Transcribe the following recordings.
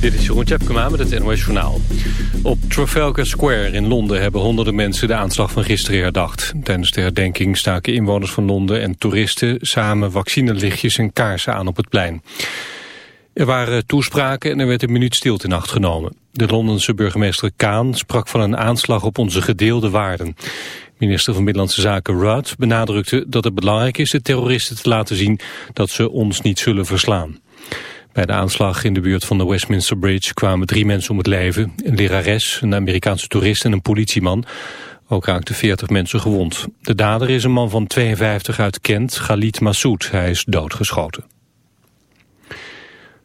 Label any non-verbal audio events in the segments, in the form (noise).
Dit is Jeroen Tjepkema met het NOS Journaal. Op Trafalgar Square in Londen hebben honderden mensen de aanslag van gisteren herdacht. Tijdens de herdenking staken inwoners van Londen en toeristen samen vaccinelichtjes en kaarsen aan op het plein. Er waren toespraken en er werd een minuut stilte in acht genomen. De Londense burgemeester Kaan sprak van een aanslag op onze gedeelde waarden. Minister van Binnenlandse Zaken Rudd benadrukte dat het belangrijk is de terroristen te laten zien dat ze ons niet zullen verslaan. Bij de aanslag in de buurt van de Westminster Bridge kwamen drie mensen om het leven. Een lerares, een Amerikaanse toerist en een politieman. Ook raakten 40 mensen gewond. De dader is een man van 52 uit Kent, Galit Massoud. Hij is doodgeschoten.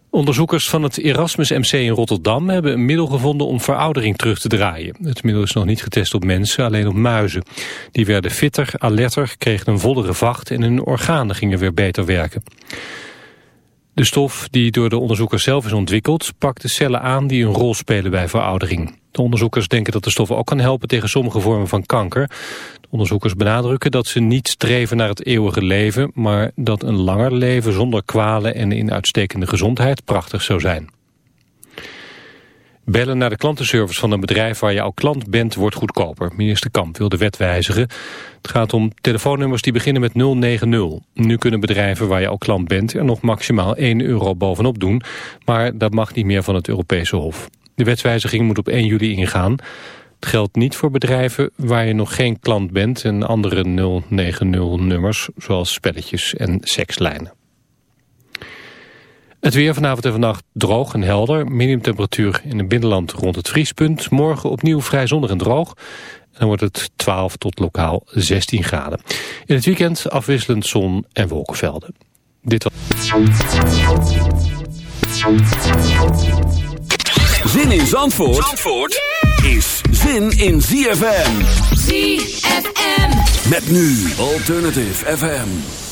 Onderzoekers van het Erasmus MC in Rotterdam hebben een middel gevonden om veroudering terug te draaien. Het middel is nog niet getest op mensen, alleen op muizen. Die werden fitter, alerter, kregen een vollere vacht en hun organen gingen weer beter werken. De stof die door de onderzoekers zelf is ontwikkeld... pakt de cellen aan die een rol spelen bij veroudering. De onderzoekers denken dat de stof ook kan helpen tegen sommige vormen van kanker. De onderzoekers benadrukken dat ze niet streven naar het eeuwige leven... maar dat een langer leven zonder kwalen en in uitstekende gezondheid prachtig zou zijn. Bellen naar de klantenservice van een bedrijf waar je al klant bent wordt goedkoper. Minister Kamp wil de wet wijzigen. Het gaat om telefoonnummers die beginnen met 090. Nu kunnen bedrijven waar je al klant bent er nog maximaal 1 euro bovenop doen. Maar dat mag niet meer van het Europese Hof. De wetswijziging moet op 1 juli ingaan. Het geldt niet voor bedrijven waar je nog geen klant bent en andere 090-nummers zoals spelletjes en sekslijnen. Het weer vanavond en vannacht droog en helder. Minimumtemperatuur in het binnenland rond het vriespunt. Morgen opnieuw vrij zonnig en droog. En dan wordt het 12 tot lokaal 16 graden. In het weekend afwisselend zon en wolkenvelden. Dit was... Zin in Zandvoort, Zandvoort is zin in ZFM. ZFM. Met nu Alternative FM.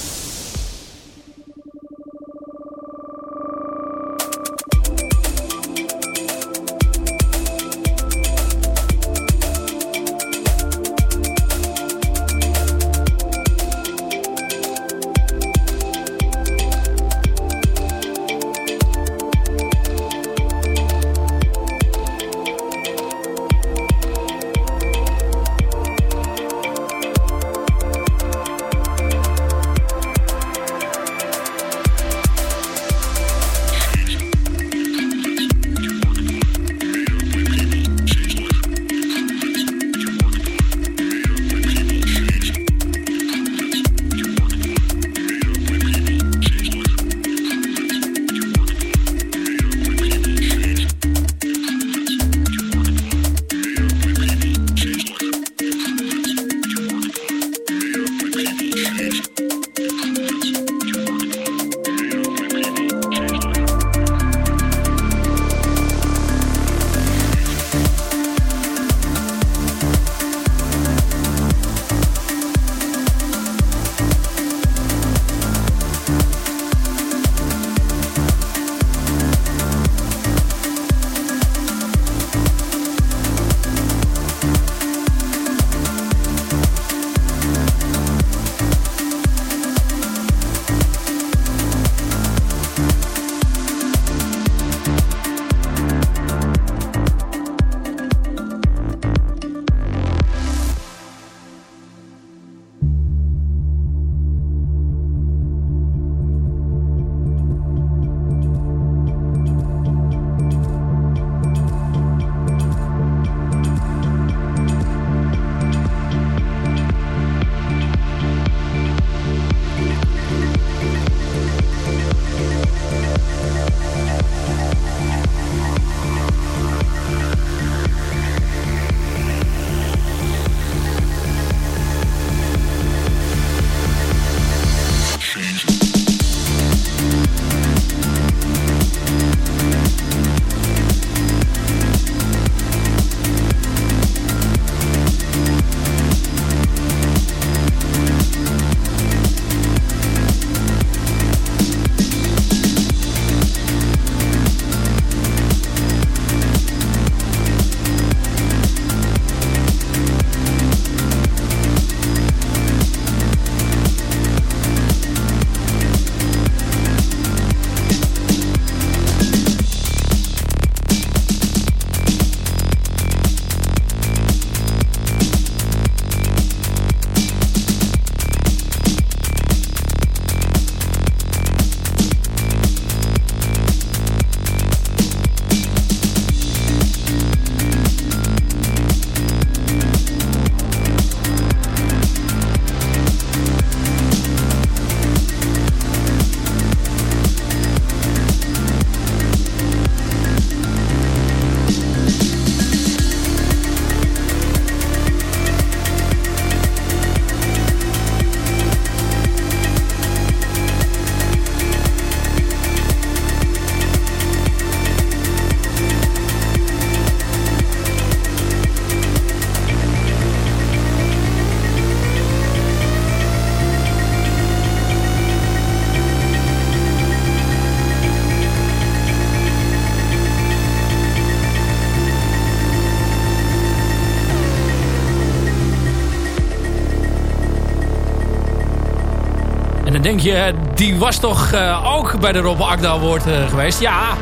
Je, die was toch ook bij de Rob Akda Award geweest? Ja,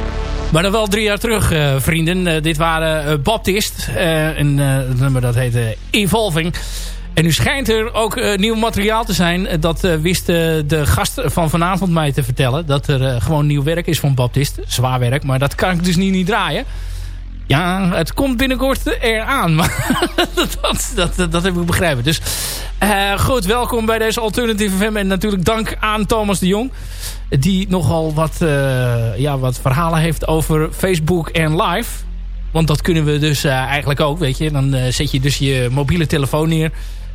maar dan wel drie jaar terug, vrienden. dit waren Baptist. en het nummer dat heette Evolving. En nu schijnt er ook nieuw materiaal te zijn. Dat wist de gast van vanavond mij te vertellen. Dat er gewoon nieuw werk is van Baptist. Zwaar werk, maar dat kan ik dus niet, niet draaien. Ja, het komt binnenkort eraan. (laughs) Maar dat, dat, dat, heb ik begrepen. Dus uh, goed, welkom bij deze Alternative FM. En natuurlijk dank aan Thomas de Jong. Die nogal wat, uh, ja, wat verhalen heeft over Facebook en live. Want dat kunnen we dus uh, eigenlijk ook, weet je. Dan zet je dus je mobiele telefoon neer.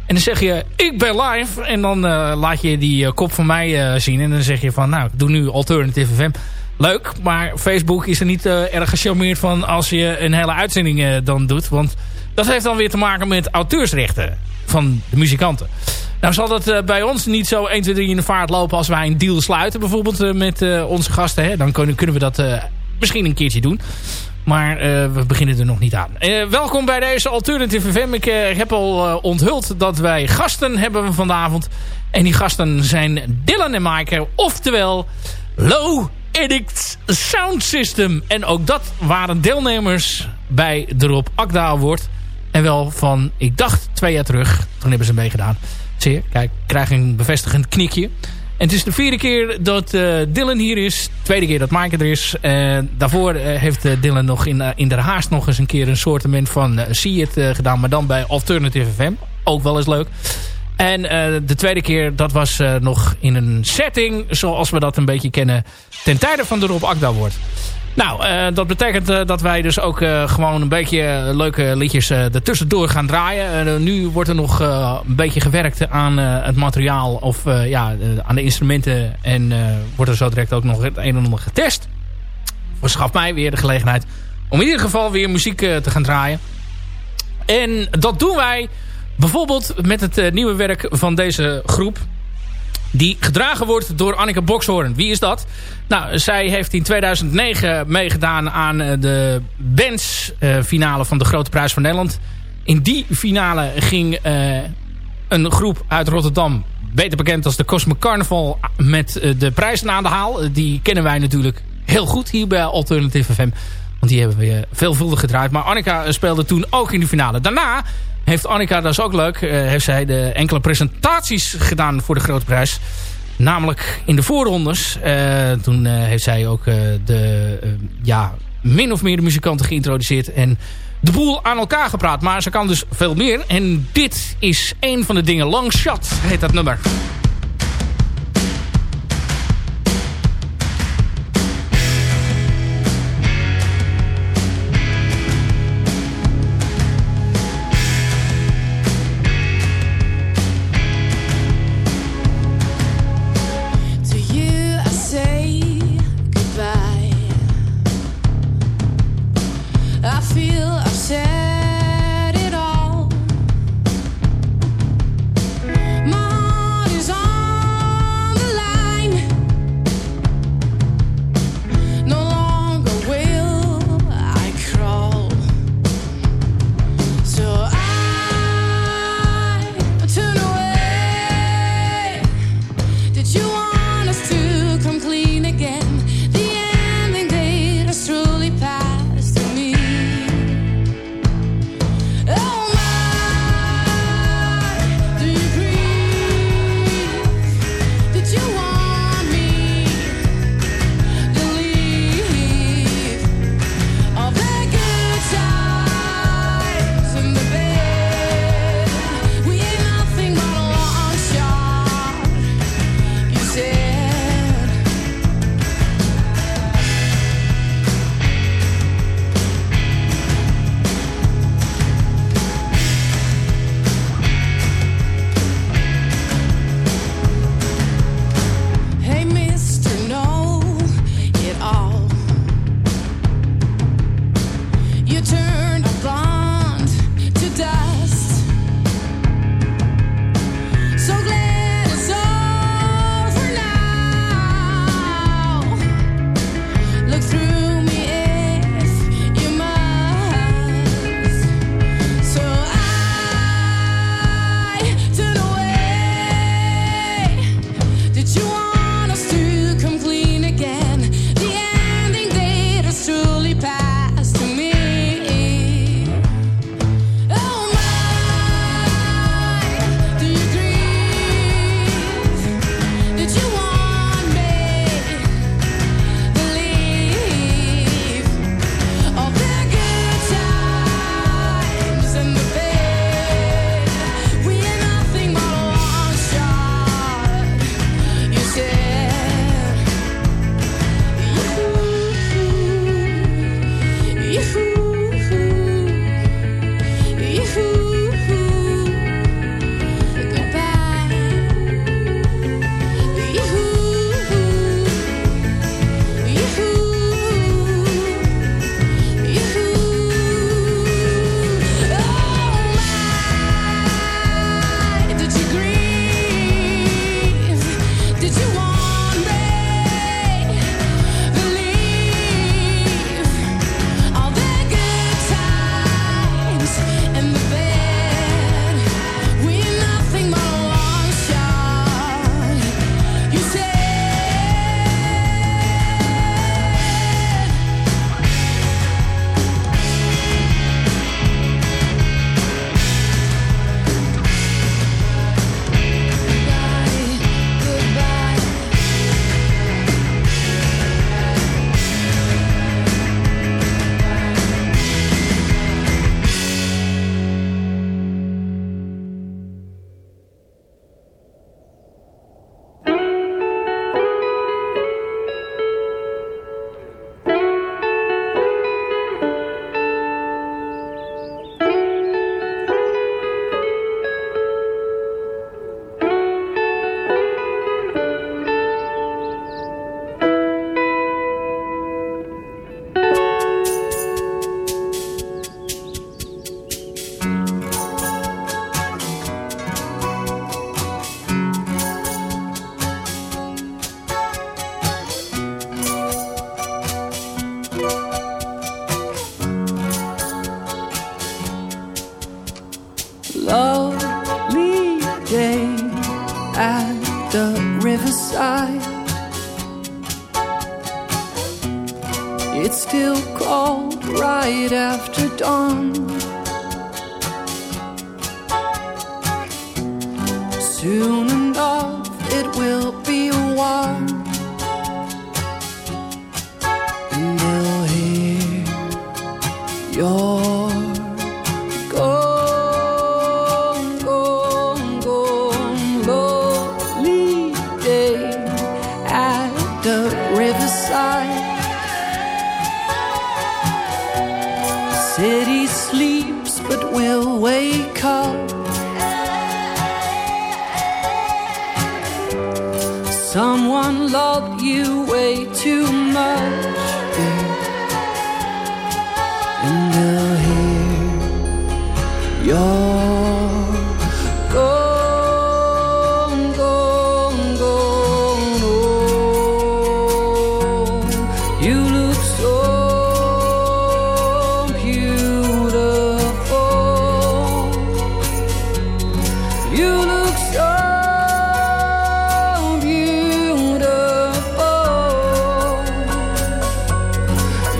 En dan zeg je, ik ben live. En dan laat je die kop van mij zien. En dan zeg je van, nou, ik doe nu Alternative FM leuk. Maar Facebook is er niet uh, erg gecharmeerd van als je een hele uitzending uh, dan doet. Want dat heeft dan weer te maken met auteursrechten van de muzikanten. Nou zal dat uh, bij ons niet zo 1, 2, 3 in de vaart lopen als wij een deal sluiten. Bijvoorbeeld met onze gasten. Hè? Dan kunnen, kunnen we dat misschien een keertje doen. Maar we beginnen er nog niet aan. welkom bij deze Alternative FM. Ik heb al onthuld dat wij gasten hebben vanavond. En die gasten zijn Dylan en Maaike. Oftewel Low Edict Sound System. En ook dat waren deelnemers bij de Rob Akda. En wel van, ik dacht twee jaar terug. Toen hebben ze meegedaan. Zie je, kijk, krijg een bevestigend knikje. En het is de vierde keer dat uh, Dylan hier is. Tweede keer dat Maaike er is. Daarvoor uh, heeft Dylan nog in, in de haast nog eens een keer een soortement van See It gedaan. Maar dan bij Alternative FM. Ook wel eens leuk. En uh, de tweede keer, dat was uh, nog in een setting zoals we dat een beetje kennen ten tijde van de Rob Akda wordt. Nou, uh, dat betekent dat wij dus ook gewoon een beetje leuke liedjes ertussendoor gaan draaien. nu wordt er nog een beetje gewerkt aan het materiaal of ja, aan de instrumenten. En wordt er zo direct ook nog het een en ander getest. Verschaft mij weer de gelegenheid om in ieder geval weer muziek te gaan draaien. En dat doen wij Bijvoorbeeld met het uh, nieuwe werk van deze groep. Die gedragen wordt door Anneke Bokshoorn. Wie is dat? Nou, zij heeft in 2009 meegedaan aan uh, de bands uh, finale van de Grote Prijs van Nederland. In die finale ging een groep uit Rotterdam, beter bekend als de Cosmic Carnival, met de prijs aan de haal. Die kennen wij natuurlijk heel goed hier bij Alternative FM. Want die hebben we veelvuldig gedraaid. Maar Annika speelde toen ook in de finale. Daarna heeft Annika, dat is ook leuk, uh, heeft zij de enkele presentaties gedaan voor de Grote Prijs. Namelijk in de voorrondes. Uh, toen uh, heeft zij ook de, ja, min of meer de muzikanten geïntroduceerd. En de boel aan elkaar gepraat. Maar ze kan dus veel meer. En dit is een van de dingen. Long Shot heet dat nummer.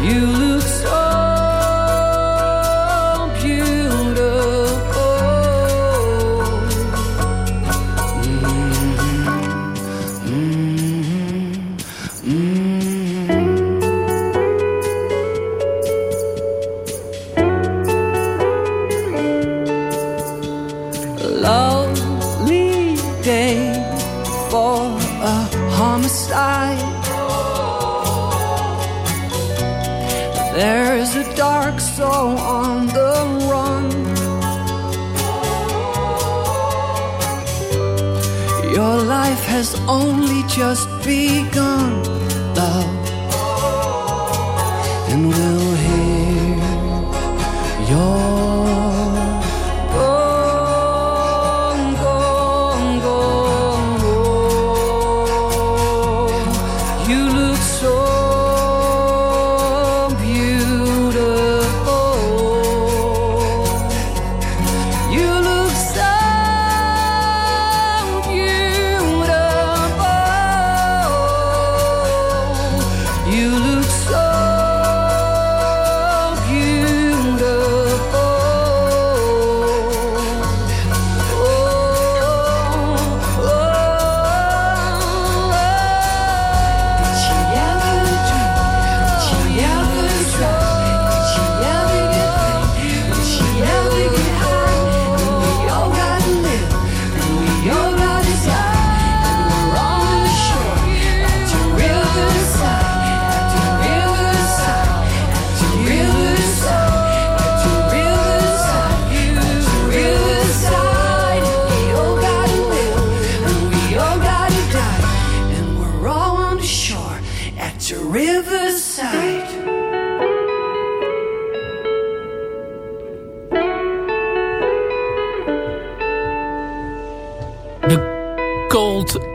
You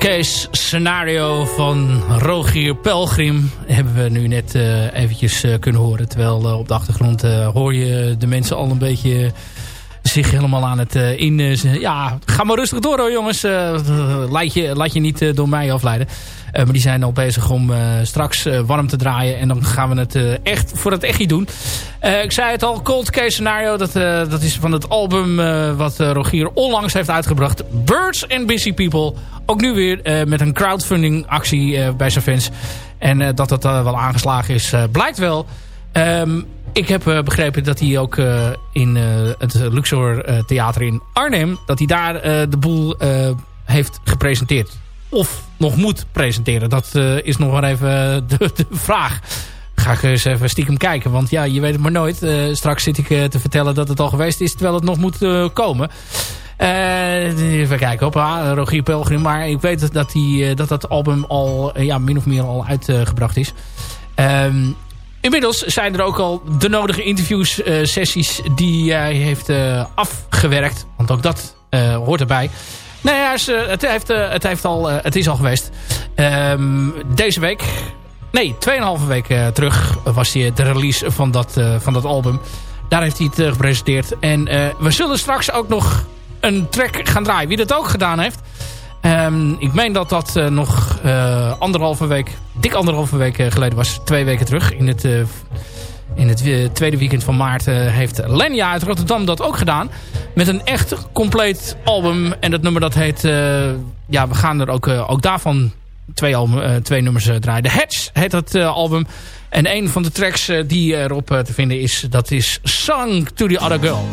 case scenario van Rogier Pelgrim hebben we nu net eh, eventjes eh, kunnen horen. Terwijl eh, op de achtergrond hoor je de mensen al een beetje zich helemaal aan het eh, in... eh, ja, ga maar rustig door hoor jongens. Eh, laat, je, laat je niet door mij afleiden. Maar die zijn al bezig om straks warm te draaien. En dan gaan we het echt voor het echtje doen. Ik zei het al, Cold Case Scenario. Dat, dat is van het album wat Rogier onlangs heeft uitgebracht. Birds and Busy People. Ook nu weer met een crowdfunding actie bij zijn fans. En dat dat wel aangeslagen is, blijkt wel. Ehm, ik heb eh, begrepen dat hij ook eh, in eh, het Luxor Theater in Arnhem... dat hij daar de boel heeft gepresenteerd. Of nog moet presenteren. Dat is nog maar even de, de vraag. Ga ik eens even stiekem kijken. Want ja, je weet het maar nooit. Straks zit ik te vertellen dat het al geweest is... terwijl het nog moet komen. Even kijken op Rogier Pelgrim. Maar ik weet dat die, dat, dat album al ja, min of meer al uitgebracht is. Ehm, inmiddels zijn er ook al de nodige interviews, eh, sessies die hij heeft eh, afgewerkt. Want ook dat eh, hoort erbij. Nou ja, ze- het, heeft, eh, het, heeft al, eh, het is al geweest. Ehm, deze week Nee, 2,5 weken terug was de release van dat, van dat album. Daar heeft hij het gepresenteerd. En we zullen straks ook nog een track gaan draaien. Wie dat ook gedaan heeft... Um, ik meen dat dat uh, nog uh, anderhalve week, dik anderhalve week uh, geleden was. Twee weken terug. In het, in het tweede weekend van maart heeft Lenya uit Rotterdam dat ook gedaan. Met een echt compleet album. En dat nummer dat heet... ja, we gaan er ook, ook daarvan twee, album, twee nummers draaien. The Hatch heet dat album. En een van de tracks die erop te vinden is... dat is Song to the Other Girl.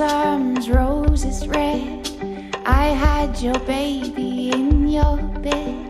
arms, roses red. I had your baby in your bed.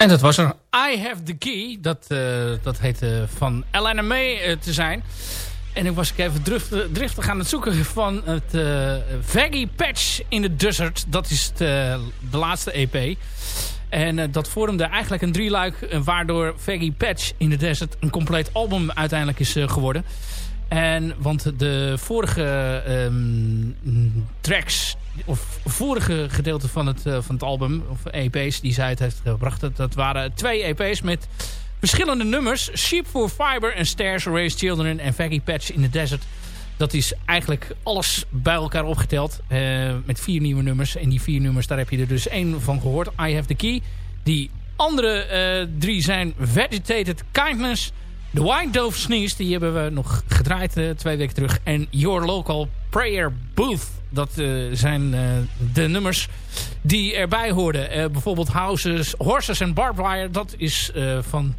En dat was er. I Have The Key. Dat, uh, dat heette van Elena May uh, te zijn. En ik was even driftig, aan het zoeken van het uh, Vaggy Patch in the Desert. Dat is de laatste EP. En dat vormde eigenlijk een drieluik... waardoor Vaggy Patch in the Desert een compleet album uiteindelijk is geworden. En, want de vorige um, tracks, of vorige gedeelte van het, uh, van het album, of EP's die zij het heeft gebracht, dat, dat waren twee EP's met verschillende nummers. Sheep for Fiber en Stairs, Raised Children en Vaggy Patch in the Desert. Dat is eigenlijk alles bij elkaar opgeteld uh, met vier nieuwe nummers. En die vier nummers, daar heb je er dus één van gehoord. I Have The Key. Die andere uh, drie zijn Vegetated Kindness... De White Dove Sneeze, die hebben we nog gedraaid uh, twee weken terug. En Your Local Prayer Booth. Dat uh, zijn uh, de nummers die erbij hoorden. bijvoorbeeld Houses, Horses and Barbed Wire. Dat is van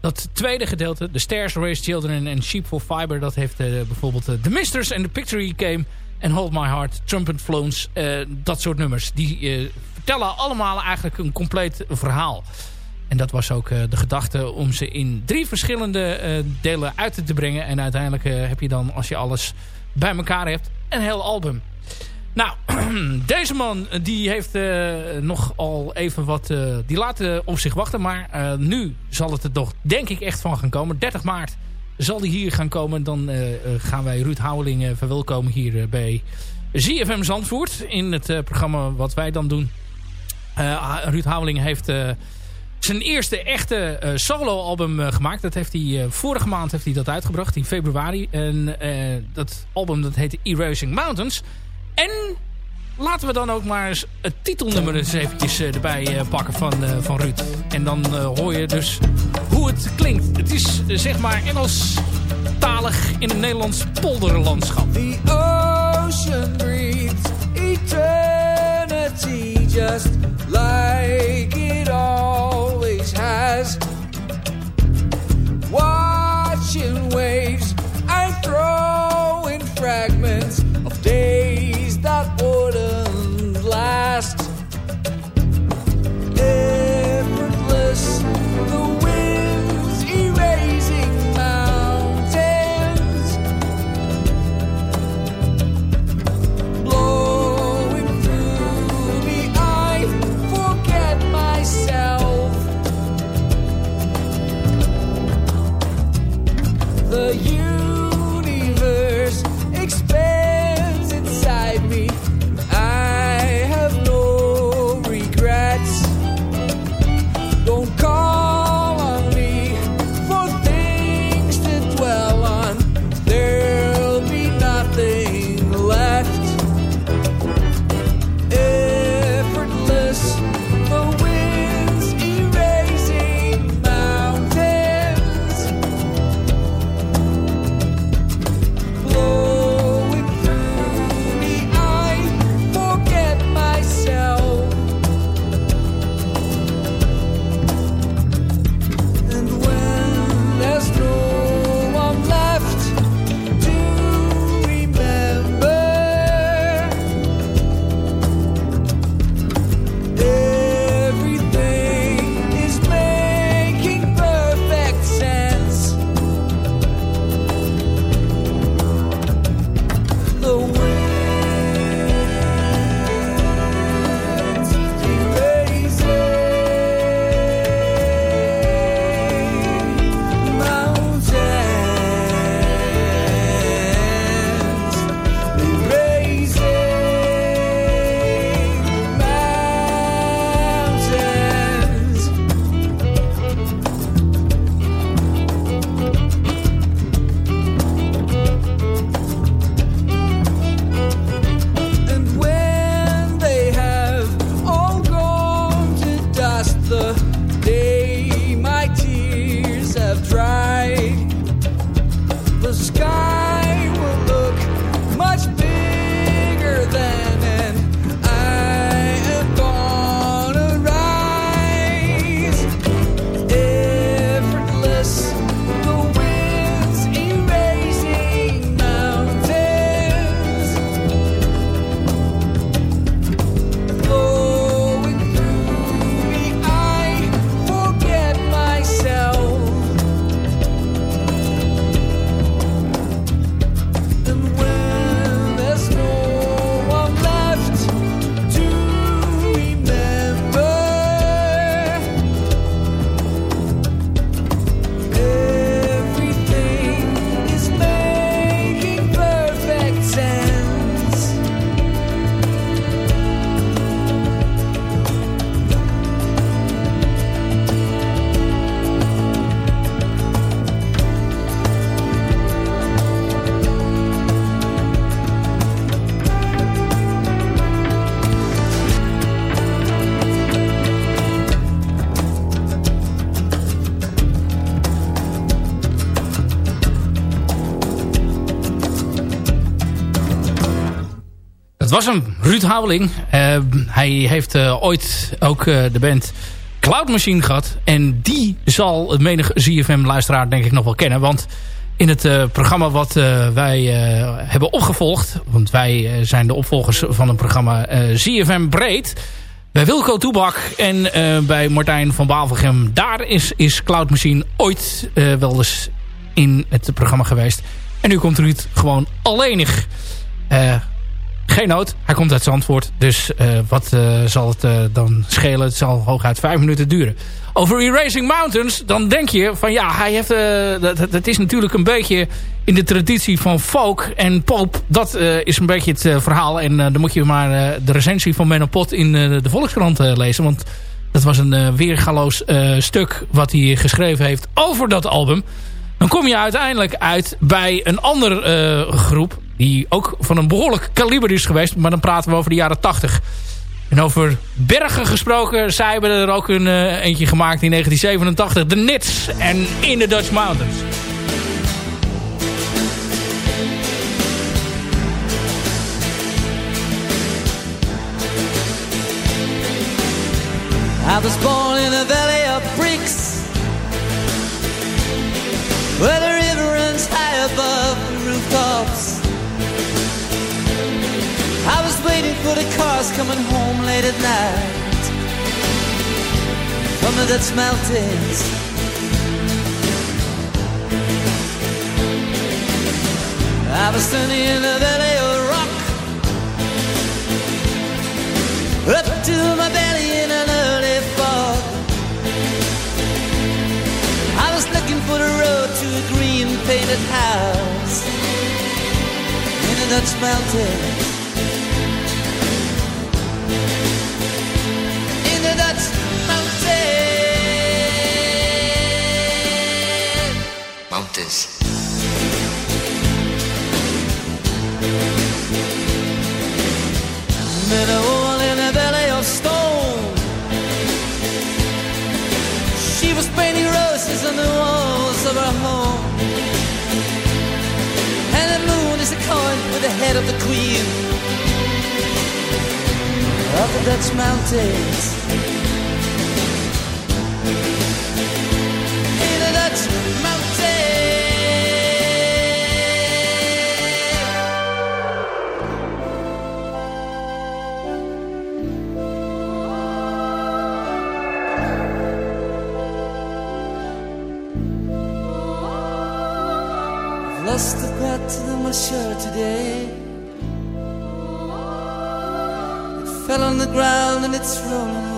dat tweede gedeelte. The Stairs, Raised Children en Sheep for Fiber. Dat heeft bijvoorbeeld The Misters and The Picture Came. En Hold My Heart, Trumpet Flows. dat soort nummers. Die vertellen allemaal eigenlijk een compleet verhaal. En dat was ook uh, de gedachte om ze in drie verschillende uh, delen uit te brengen. En uiteindelijk uh, heb je dan, als je alles bij elkaar hebt, een heel album. Nou, (clears throat) deze man die heeft nog al even wat... die laat op zich wachten. Maar nu zal het er toch denk ik echt van gaan komen. 30 maart zal die hier gaan komen. Dan gaan wij Ruud Houweling verwelkomen hier bij ZFM Zandvoort. In het programma wat wij dan doen. Ruud Houweling heeft zijn eerste echte uh, solo-album uh, gemaakt. Dat heeft hij, uh, vorige maand heeft hij dat uitgebracht, in februari. En dat album dat heette Erasing Mountains. En laten we dan ook maar eens het titelnummer eens eventjes erbij pakken van, van Ruud. En dan hoor je dus hoe het klinkt. Het is zeg maar Engelstalig in een Nederlands polderlandschap. The ocean breathes eternity just like was hem, Ruud Houweling. Uh, hij heeft uh, ooit ook uh, de band Cloud Machine gehad. En die zal het menig ZFM-luisteraar denk ik nog wel kennen. Want in het programma wat wij hebben opgevolgd... want wij zijn de opvolgers van een programma ZFM Breed... bij Wilco Toebak en bij Martijn van Bavelgem... daar is, is Cloud Machine ooit wel eens in het programma geweest. En nu komt Ruud gewoon alleenig... Geen nood, hij komt uit Zandvoort. Dus uh, wat uh, zal het uh, dan schelen? Het zal hooguit vijf minuten duren. Over Erasing Mountains, dan denk je van ja, hij heeft, dat, dat, is natuurlijk een beetje in de traditie van folk en pop. Dat is een beetje het verhaal. En dan moet je maar de recensie van Menno Pot in de Volkskrant lezen. Want dat was een weergaloos stuk wat hij geschreven heeft over dat album. Dan kom je uiteindelijk uit bij een andere groep die ook van een behoorlijk kaliber is geweest. Maar dan praten we over de jaren 80. En over bergen gesproken. Zij hebben er ook een uh, eentje gemaakt in 1987. De Nits en In the Dutch Mountains. I was born in a valley coming home late at night. The Dutch mountains I was standing in the valley of rock. Up to my belly in an early fog. I was looking for the road to a green painted house. In the Dutch mountains Met a woman in a belly of stone. She was painting roses on the walls of her home. And the moon is a coin with the head of the queen of the Dutch mountains. In the Dutch mountains. it's wrong.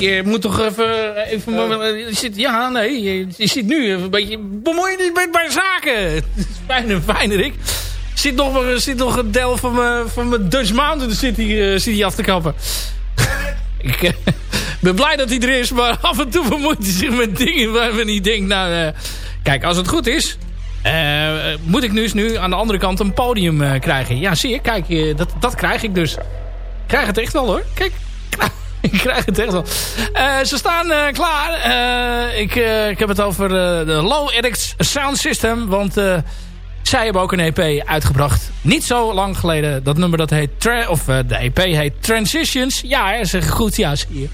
Ik uh, moet toch even... even uh. zit, ja, nee, je, je, zit nu even een beetje bemoeid met mijn zaken. (laughs) Fijne, fijne, Rick. Zit nog, zit nog een deel van mijn, van mijn Dutch Mountain zit hier, uh, zit hier af te kappen. (laughs) ik uh, ben blij dat hij er is, maar af en toe vermoeit hij zich met dingen waarvan hij denkt... Nou, kijk, als het goed is, uh, moet ik dus nu aan de andere kant een podium uh, krijgen. Ja, zie je. Kijk, uh, dat, dat krijg ik dus. Ik krijg het echt wel hoor. Kijk. (laughs) ik krijg het echt wel. Eh, ze staan eh, klaar. Eh, ik, ik heb het over de Low Edix Sound System. Want zij hebben ook een EP uitgebracht. Niet zo lang geleden. Dat nummer dat heet... of de EP heet Transitions. Ja, zeg goed. Ja, zie je.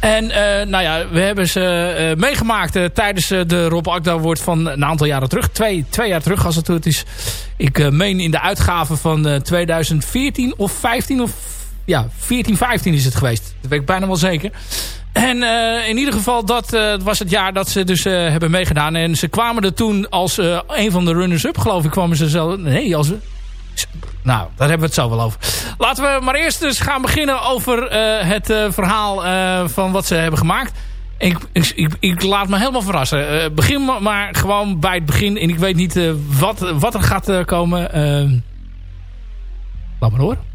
En nou ja, we hebben ze meegemaakt tijdens de Rob Akda wordt van een aantal jaren terug. Twee, twee jaar terug als het goed is. Ik meen in de uitgave van 2014 of 15 of ja, 14, 15 is het geweest. Dat weet ik bijna wel zeker. En uh, in ieder geval, dat uh, was het jaar dat ze dus uh, hebben meegedaan. En ze kwamen er toen als een van de runners-up, geloof ik, kwamen ze zelf... Nee, als... Nou, daar hebben we het zo wel over. Laten we maar eerst dus gaan beginnen over het verhaal van wat ze hebben gemaakt. Ik, ik, ik, laat me helemaal verrassen. begin maar gewoon bij het begin. En ik weet niet wat, wat er gaat komen. laat maar horen.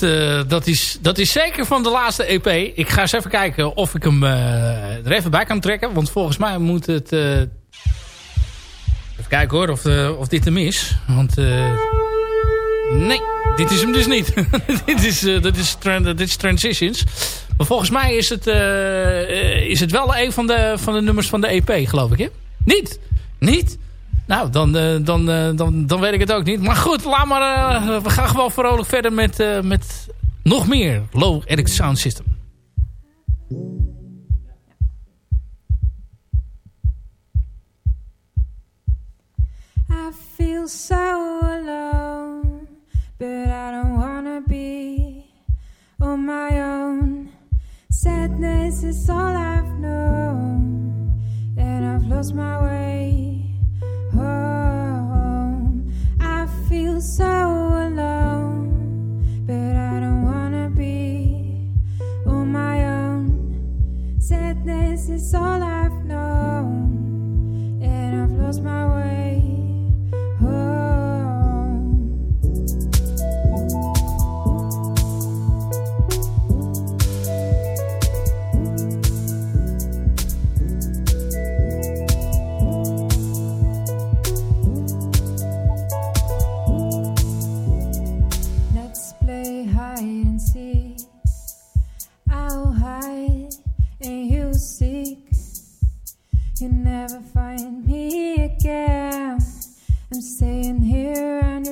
Dat, uh, dat, is, dat is zeker van de laatste EP. Ik ga eens even kijken of ik hem uh, er even bij kan trekken. Want volgens mij moet het... Uh... Even kijken hoor, of, of dit hem is. Want... Nee, dit is hem dus niet. (laughs) dit, is, dit, is dit is Transitions. Maar volgens mij is het, is het wel een van de, van de nummers van de EP, geloof ik. Hè? Niet? Niet? Nou, dan, uh, dan, uh, dan, dan weet ik het ook niet. Maar goed, laat maar, uh, we gaan gewoon vrolijk verder met, met nog meer Low Edit Sound System. I feel so alone But I don't wanna be on my own Sadness is all I've known And I've lost my way so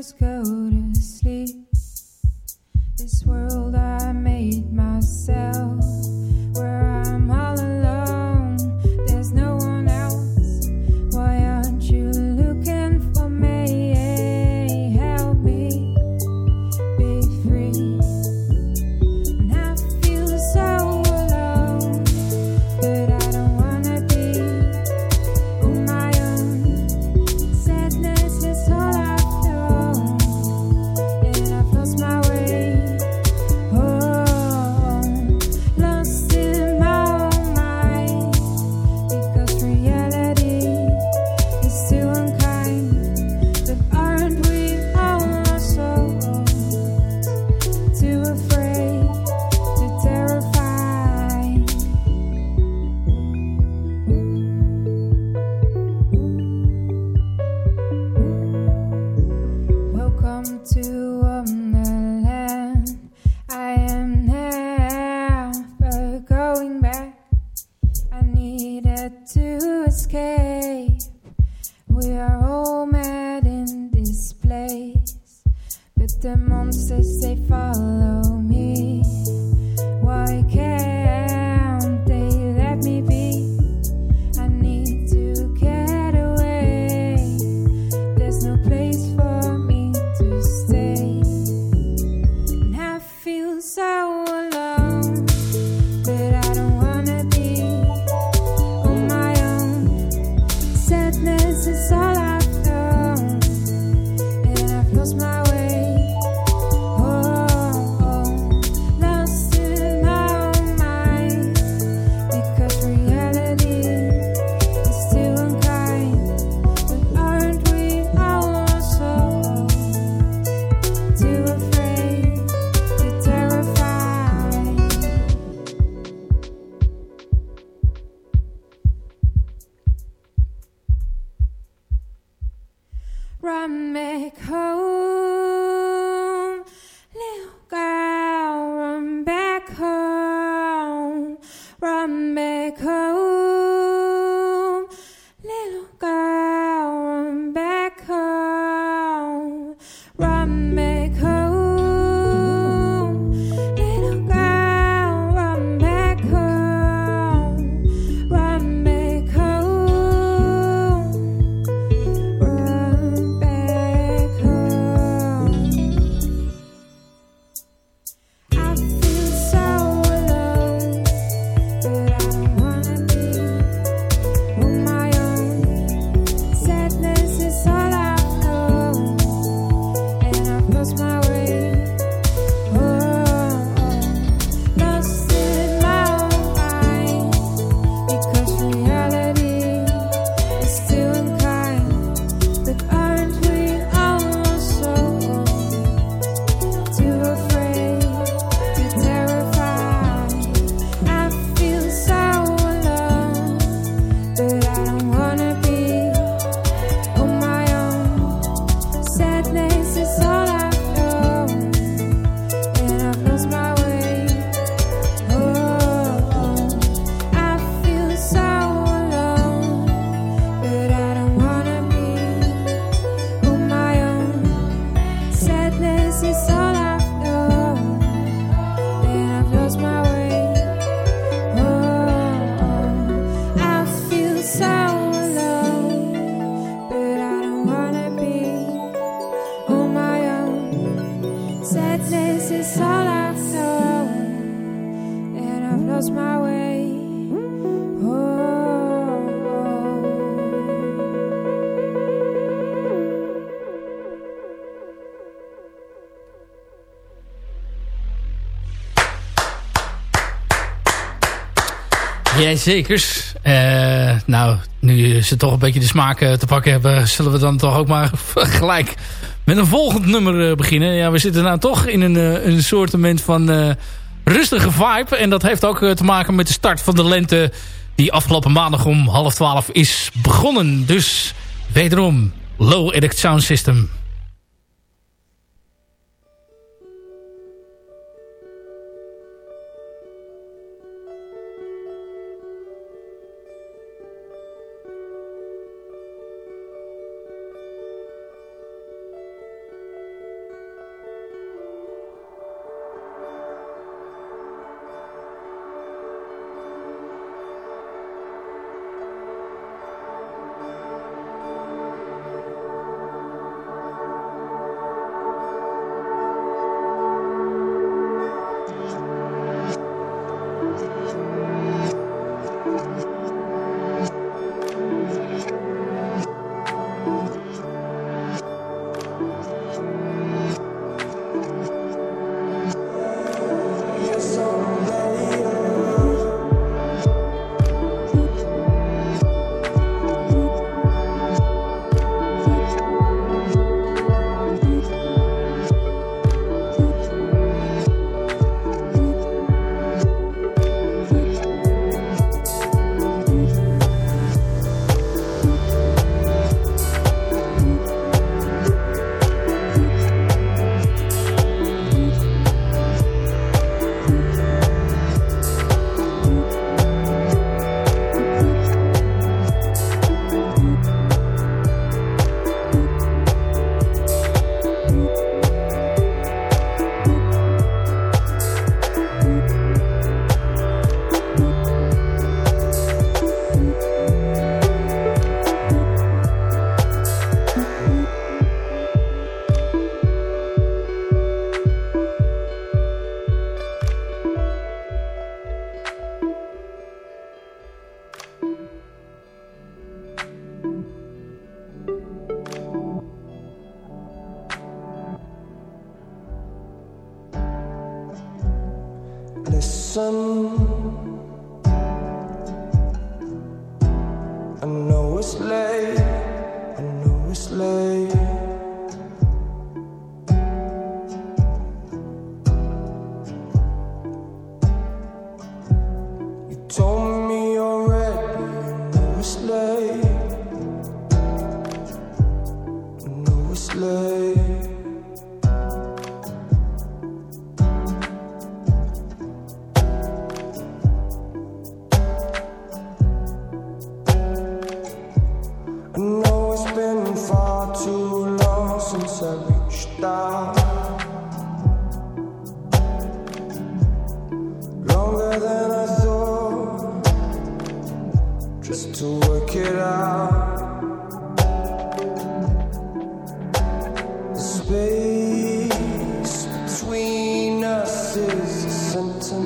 just go Run. lost my way. Oh, oh. Eh, nou, nu ze toch een beetje de smaak eh, te pakken hebben... zullen we dan toch ook maar (laughs) gelijk met een volgend nummer eh, beginnen. Ja, we zitten nou toch in een, een soortement van rustige vibe. En dat heeft ook eh, te maken met de start van de lente... die afgelopen maandag om half twaalf is begonnen. Dus wederom Low edit Sound System...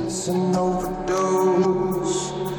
it's an overdose.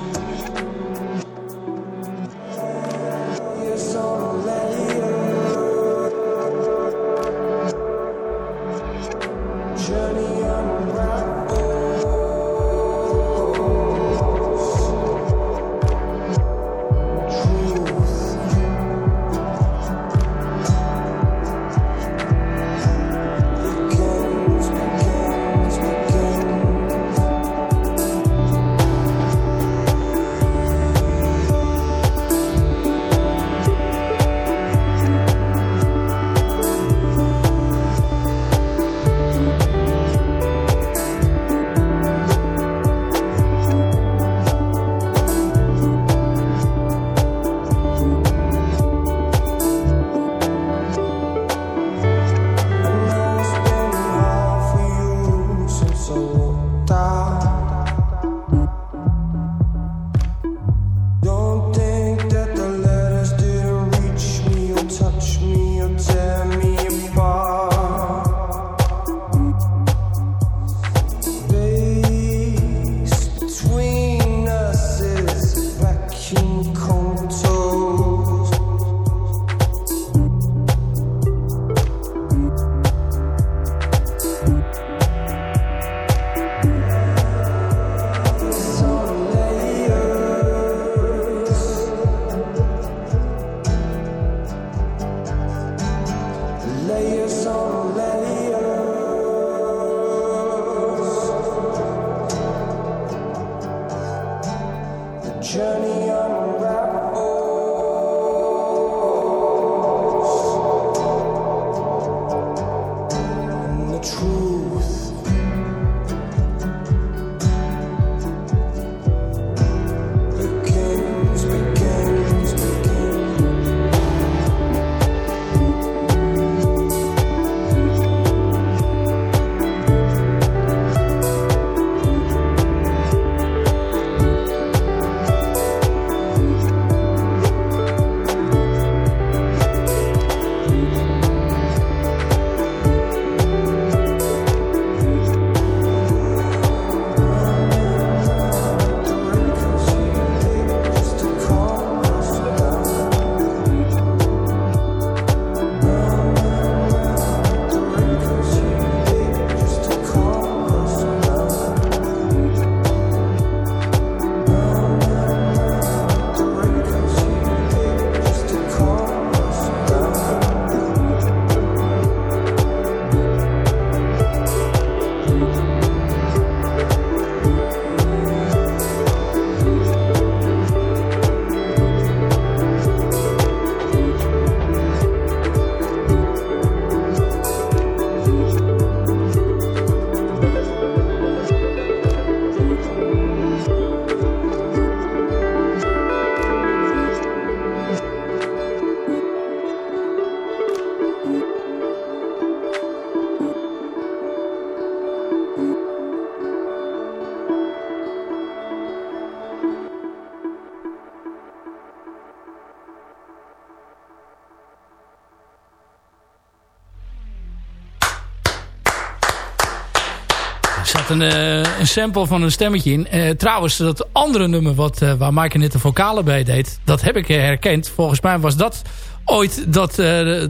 Een, eh, een sample van een stemmetje in. Eh, trouwens, dat andere nummer wat, eh, waar Maaike net de vocalen bij deed... dat heb ik herkend. Volgens mij was dat ooit dat,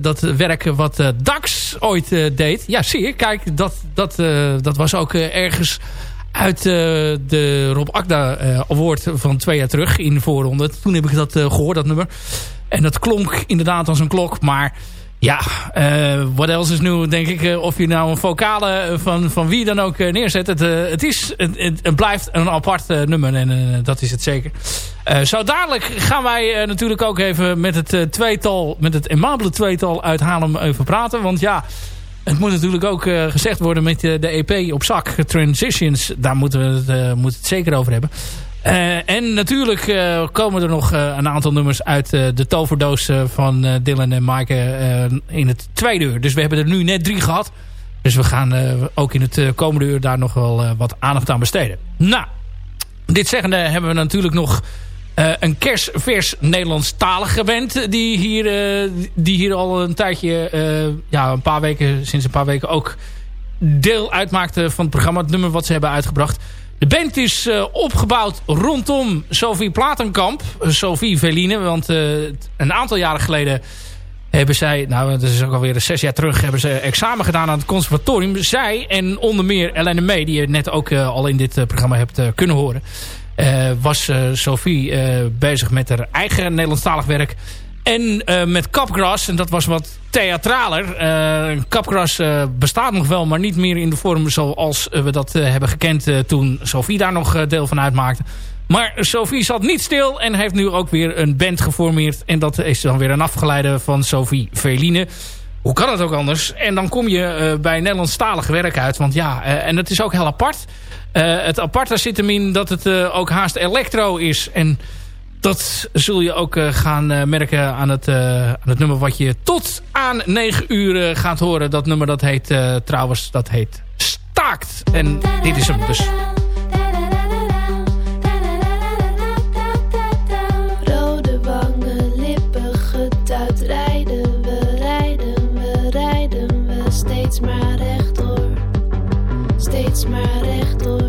dat werk wat Dax ooit deed. Ja, zie je. Kijk, dat, dat, dat was ook ergens uit de Rob Akda Award van twee jaar terug in de voorronde. Toen heb ik dat eh, gehoord, dat nummer. En dat klonk inderdaad als een klok, maar... Ja, eh wat else is nu, denk ik, eh, of je nou een vocale eh, van, van wie dan ook neerzet. Het, het, is, het, blijft een apart nummer en dat is het zeker. Zo dadelijk gaan wij natuurlijk ook even met het tweetal, met het aimabele tweetal uit Haarlem even praten. Want ja, het moet natuurlijk ook gezegd worden met de EP op zak, Transitions. Daar moeten we het, moeten het zeker over hebben. Eh, en natuurlijk eh, komen er nog eh, een aantal nummers uit de toverdoos van Dylan en Maaike in het tweede uur. Dus we hebben er nu net drie gehad. Dus we gaan ook in het komende uur daar nog wel wat aandacht aan besteden. Nou, dit zeggende hebben we natuurlijk nog een kerstvers Nederlandstalige band... die hier, die hier al een tijdje, ja, een paar weken, sinds een paar weken ook deel uitmaakte van het programma. Het nummer wat ze hebben uitgebracht. De band is eh, opgebouwd rondom Sophie Platenkamp. eh, Sophie Veline, want eh, een aantal jaren geleden hebben zij, nou dat is ook alweer zes jaar terug, hebben ze examen gedaan aan het conservatorium. Zij en onder meer Ellen May, die je net ook al in dit programma hebt kunnen horen. was Sophie bezig met haar eigen Nederlandstalig werk. En eh, met Capgras, en dat was wat theatraler. Eh Capgras eh, bestaat nog wel, maar niet meer in de vorm zoals we dat hebben gekend toen Sophie daar nog deel van uitmaakte. Maar Sophie zat niet stil en heeft nu ook weer een band geformeerd. En dat is dan weer een afgeleide van Sophie Veline. Hoe kan het ook anders? En dan kom je bij Nederlandstalig werk uit. Want ja, en het is ook heel apart. Het aparte zit hem in dat het ook haast electro is. En dat zul je ook eh, gaan eh, merken aan het, eh, aan het nummer wat je tot aan 9 uur gaat horen. Dat nummer dat heet trouwens, dat heet Staakt. En dit is hem dus. Steeds maar rechtdoor, steeds maar rechtdoor.